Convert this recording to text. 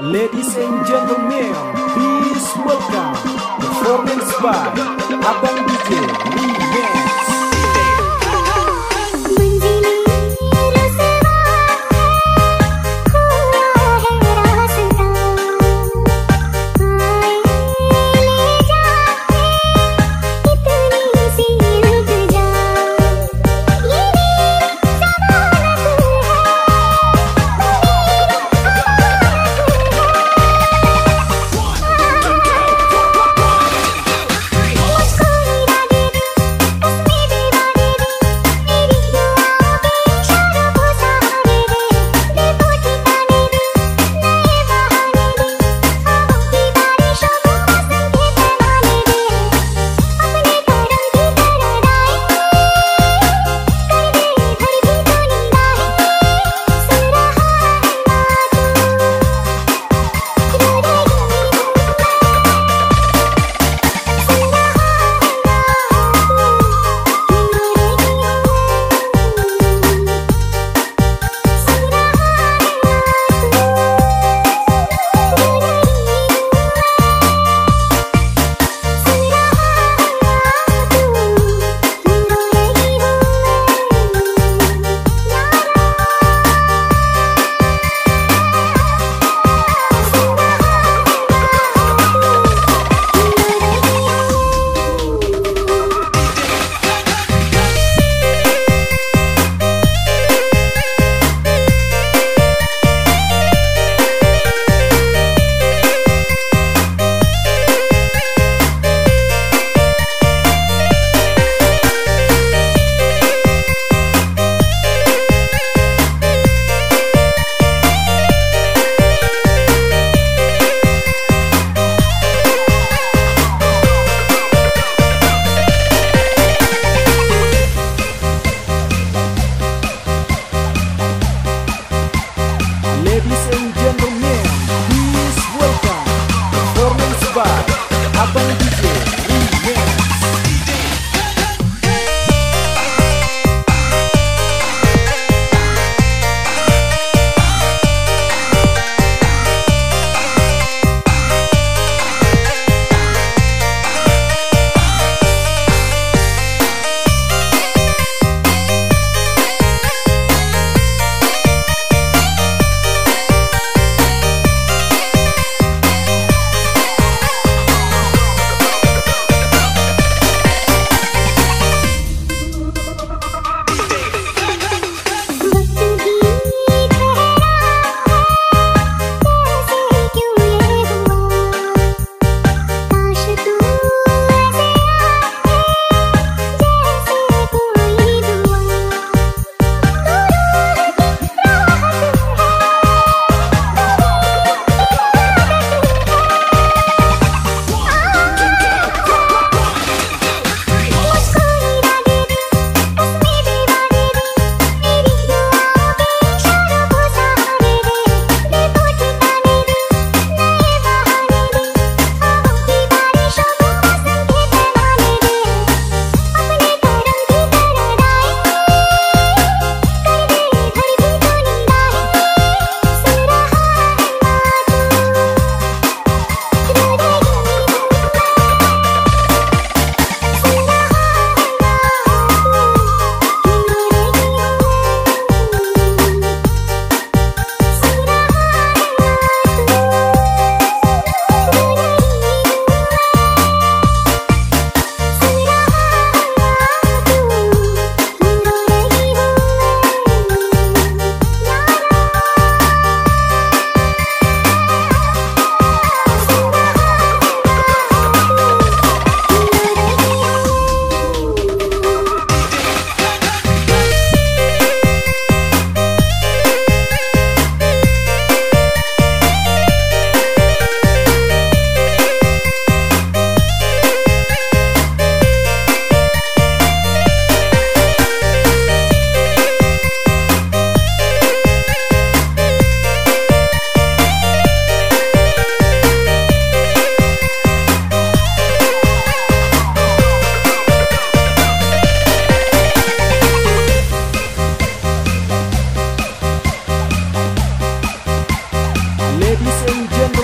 Ladies and gentlemen, please welcome performance by Abang DJ Rian. Listen baby, so gentle.